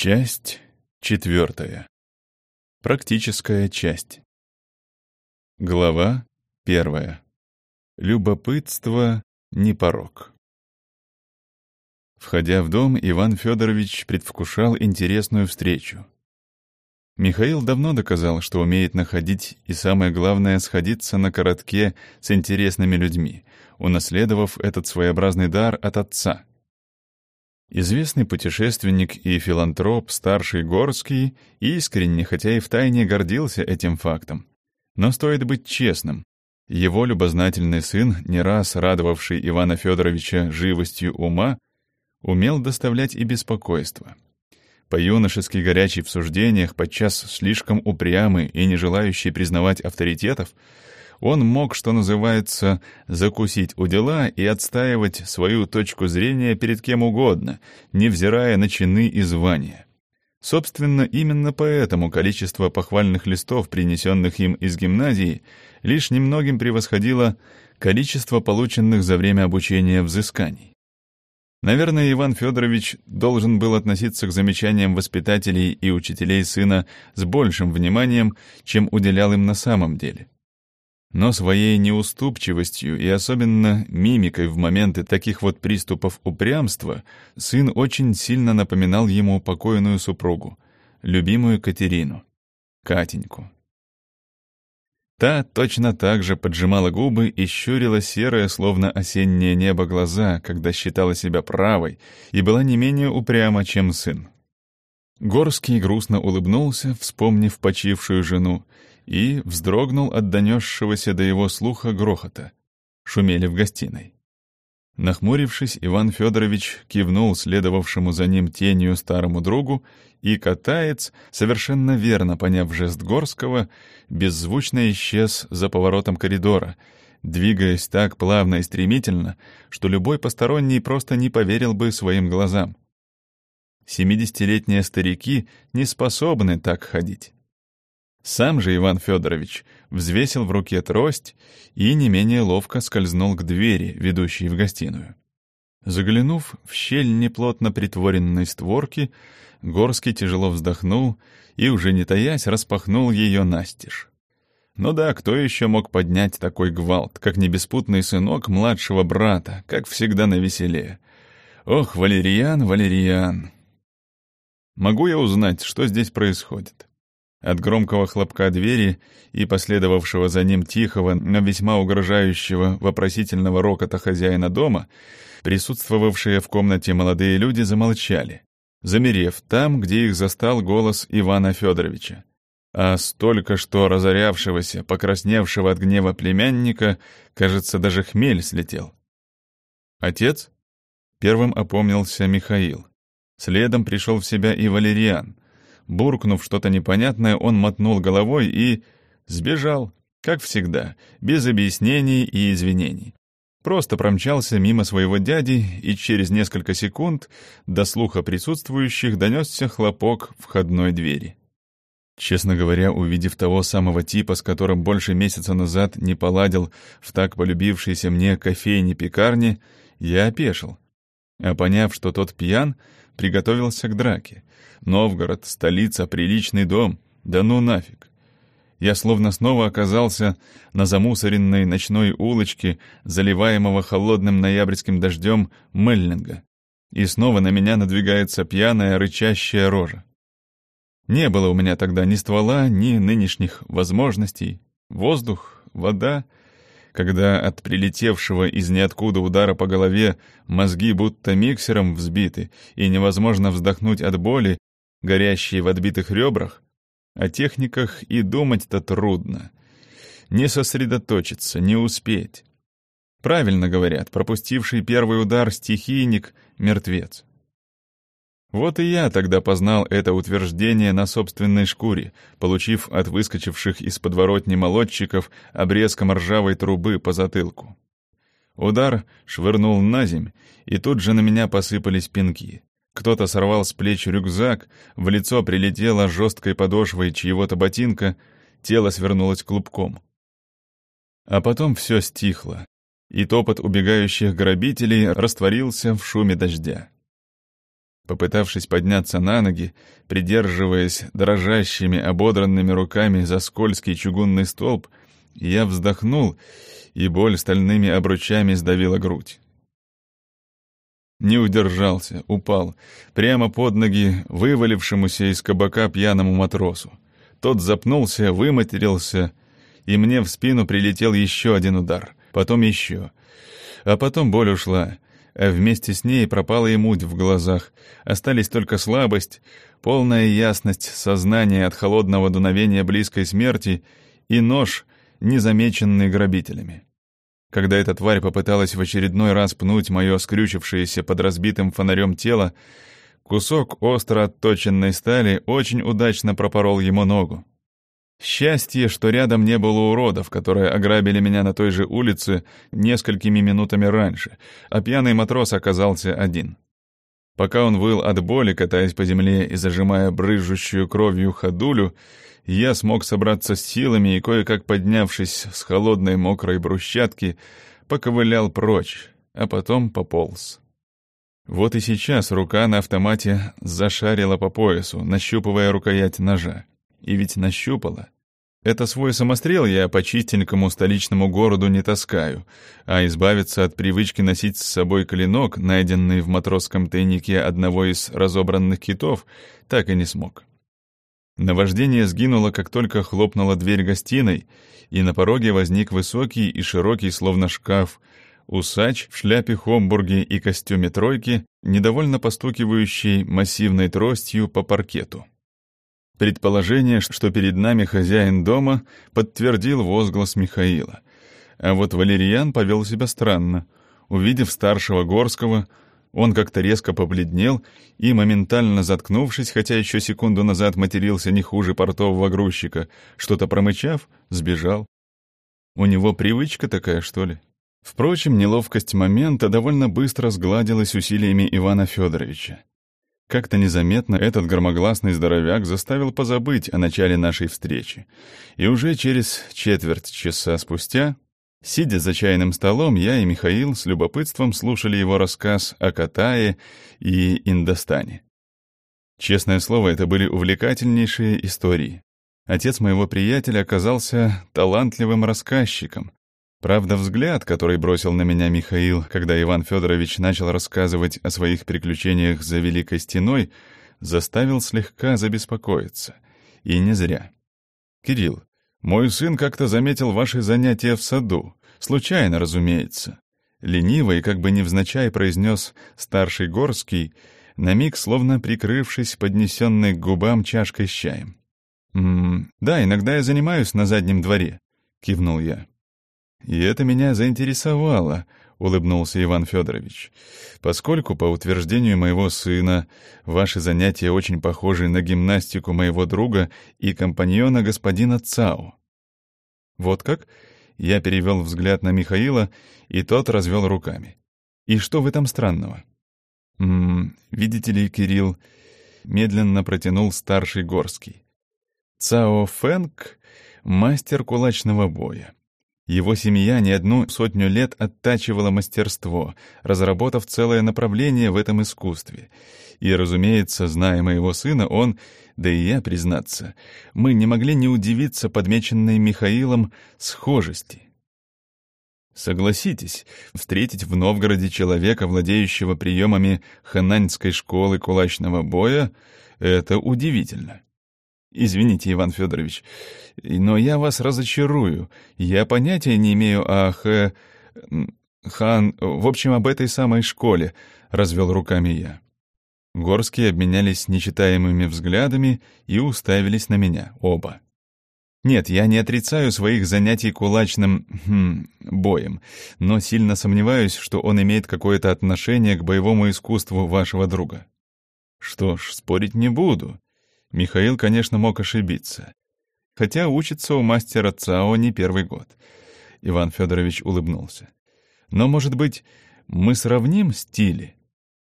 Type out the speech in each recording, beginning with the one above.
Часть четвертая. Практическая часть. Глава первая. Любопытство не порог. Входя в дом, Иван Федорович предвкушал интересную встречу. Михаил давно доказал, что умеет находить и, самое главное, сходиться на коротке с интересными людьми, унаследовав этот своеобразный дар от отца. Известный путешественник и филантроп старший Горский искренне, хотя и втайне гордился этим фактом. Но стоит быть честным. Его любознательный сын, не раз радовавший Ивана Федоровича живостью ума, умел доставлять и беспокойство — по-юношески горячий в суждениях, подчас слишком упрямый и не желающий признавать авторитетов, он мог, что называется, закусить у дела и отстаивать свою точку зрения перед кем угодно, невзирая на чины и звания. Собственно, именно поэтому количество похвальных листов, принесенных им из гимназии, лишь немногим превосходило количество полученных за время обучения взысканий. Наверное, Иван Федорович должен был относиться к замечаниям воспитателей и учителей сына с большим вниманием, чем уделял им на самом деле. Но своей неуступчивостью и особенно мимикой в моменты таких вот приступов упрямства сын очень сильно напоминал ему покойную супругу, любимую Катерину, Катеньку. Та точно так же поджимала губы и щурила серое, словно осеннее небо, глаза, когда считала себя правой, и была не менее упряма, чем сын. Горский грустно улыбнулся, вспомнив почившую жену, и вздрогнул от донесшегося до его слуха грохота. Шумели в гостиной. Нахмурившись, Иван Федорович кивнул следовавшему за ним тенью старому другу, и катаец, совершенно верно поняв жест Горского, беззвучно исчез за поворотом коридора, двигаясь так плавно и стремительно, что любой посторонний просто не поверил бы своим глазам. Семидесятилетние старики не способны так ходить. Сам же Иван Федорович взвесил в руке трость и не менее ловко скользнул к двери, ведущей в гостиную. Заглянув в щель неплотно притворенной створки, Горский тяжело вздохнул и, уже не таясь, распахнул ее настежь. Ну да, кто еще мог поднять такой гвалт, как небеспутный сынок младшего брата, как всегда на веселе? Ох, Валериан, Валериан! Могу я узнать, что здесь происходит? От громкого хлопка двери и последовавшего за ним тихого, но весьма угрожающего вопросительного рокота хозяина дома, присутствовавшие в комнате молодые люди замолчали, замерев там, где их застал голос Ивана Федоровича. А столько что разорявшегося, покрасневшего от гнева племянника, кажется, даже хмель слетел. «Отец?» Первым опомнился Михаил. Следом пришел в себя и Валериан — Буркнув что-то непонятное, он мотнул головой и... сбежал, как всегда, без объяснений и извинений. Просто промчался мимо своего дяди, и через несколько секунд до слуха присутствующих донесся хлопок входной двери. Честно говоря, увидев того самого типа, с которым больше месяца назад не поладил в так полюбившейся мне кофейне-пекарне, я опешил. А поняв, что тот пьян, приготовился к драке. Новгород, столица, приличный дом. Да ну нафиг. Я словно снова оказался на замусоренной ночной улочке, заливаемого холодным ноябрьским дождем Меллинга. И снова на меня надвигается пьяная, рычащая рожа. Не было у меня тогда ни ствола, ни нынешних возможностей. Воздух, вода — когда от прилетевшего из ниоткуда удара по голове мозги будто миксером взбиты, и невозможно вздохнуть от боли, горящие в отбитых ребрах, о техниках и думать-то трудно. Не сосредоточиться, не успеть. Правильно говорят, пропустивший первый удар стихийник — мертвец. Вот и я тогда познал это утверждение на собственной шкуре, получив от выскочивших из подворотни молодчиков обрезком ржавой трубы по затылку. Удар швырнул на земь, и тут же на меня посыпались пинки. Кто-то сорвал с плеч рюкзак, в лицо прилетела жесткой подошвой чьего-то ботинка, тело свернулось клубком. А потом все стихло, и топот убегающих грабителей растворился в шуме дождя. Попытавшись подняться на ноги, придерживаясь дрожащими, ободранными руками за скользкий чугунный столб, я вздохнул, и боль стальными обручами сдавила грудь. Не удержался, упал, прямо под ноги вывалившемуся из кабака пьяному матросу. Тот запнулся, выматерился, и мне в спину прилетел еще один удар, потом еще. А потом боль ушла, а вместе с ней пропала и муть в глазах, остались только слабость, полная ясность сознания от холодного дуновения близкой смерти и нож, незамеченный грабителями. Когда эта тварь попыталась в очередной раз пнуть мое скрючившееся под разбитым фонарем тело, кусок остро отточенной стали очень удачно пропорол ему ногу. Счастье, что рядом не было уродов, которые ограбили меня на той же улице несколькими минутами раньше, а пьяный матрос оказался один. Пока он выл от боли, катаясь по земле и зажимая брызжущую кровью ходулю, я смог собраться с силами и, кое-как поднявшись с холодной мокрой брусчатки, поковылял прочь, а потом пополз. Вот и сейчас рука на автомате зашарила по поясу, нащупывая рукоять ножа. И ведь нащупала. Это свой самострел я по чистенькому столичному городу не таскаю, а избавиться от привычки носить с собой клинок, найденный в матросском тайнике одного из разобранных китов, так и не смог. Наваждение сгинуло, как только хлопнула дверь гостиной, и на пороге возник высокий и широкий, словно шкаф, усач в шляпе Хомбурге и костюме тройки, недовольно постукивающий массивной тростью по паркету. Предположение, что перед нами хозяин дома, подтвердил возглас Михаила. А вот Валерьян повел себя странно. Увидев старшего Горского, он как-то резко побледнел и, моментально заткнувшись, хотя еще секунду назад матерился не хуже портового грузчика, что-то промычав, сбежал. У него привычка такая, что ли? Впрочем, неловкость момента довольно быстро сгладилась усилиями Ивана Федоровича. Как-то незаметно этот громогласный здоровяк заставил позабыть о начале нашей встречи. И уже через четверть часа спустя Сидя за чайным столом, я и Михаил с любопытством слушали его рассказ о Катае и Индостане. Честное слово, это были увлекательнейшие истории. Отец моего приятеля оказался талантливым рассказчиком. Правда, взгляд, который бросил на меня Михаил, когда Иван Федорович начал рассказывать о своих приключениях за Великой Стеной, заставил слегка забеспокоиться. И не зря. «Кирилл, «Мой сын как-то заметил ваши занятия в саду. Случайно, разумеется». Лениво и как бы невзначай произнес старший Горский, на миг словно прикрывшись поднесенной к губам чашкой с чаем. «М -м, «Да, иногда я занимаюсь на заднем дворе», — кивнул я. «И это меня заинтересовало», — улыбнулся Иван Федорович, «поскольку, по утверждению моего сына, ваши занятия очень похожи на гимнастику моего друга и компаньона господина Цао». «Вот как?» — я перевел взгляд на Михаила, и тот развел руками. «И что в этом странного?» «М -м, видите ли, Кирилл...» — медленно протянул старший Горский. «Цао Фэнг — мастер кулачного боя. Его семья не одну сотню лет оттачивала мастерство, разработав целое направление в этом искусстве. И, разумеется, зная моего сына, он, да и я, признаться, мы не могли не удивиться подмеченной Михаилом схожести. Согласитесь, встретить в Новгороде человека, владеющего приемами хананьской школы кулачного боя, это удивительно. Извините, Иван Федорович, но я вас разочарую. Я понятия не имею о Х... Хан... В общем, об этой самой школе, — развел руками я. Горские обменялись нечитаемыми взглядами и уставились на меня, оба. Нет, я не отрицаю своих занятий кулачным хм, боем, но сильно сомневаюсь, что он имеет какое-то отношение к боевому искусству вашего друга. Что ж, спорить не буду. Михаил, конечно, мог ошибиться. Хотя учится у мастера ЦАО не первый год. Иван Федорович улыбнулся. Но, может быть, мы сравним стили?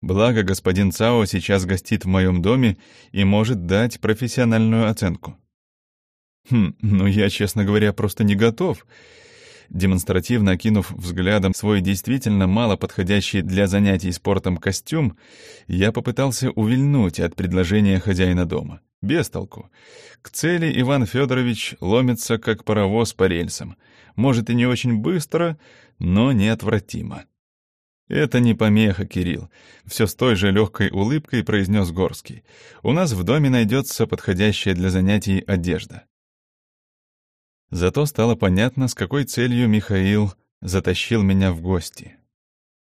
Благо, господин ЦАО сейчас гостит в моем доме и может дать профессиональную оценку. Хм, ну я, честно говоря, просто не готов. Демонстративно окинув взглядом свой действительно мало подходящий для занятий спортом костюм, я попытался увильнуть от предложения хозяина дома. Без толку. К цели Иван Федорович ломится, как паровоз по рельсам. Может, и не очень быстро, но неотвратимо. «Это не помеха, Кирилл», — все с той же легкой улыбкой произнес Горский. «У нас в доме найдется подходящая для занятий одежда». Зато стало понятно, с какой целью Михаил затащил меня в гости.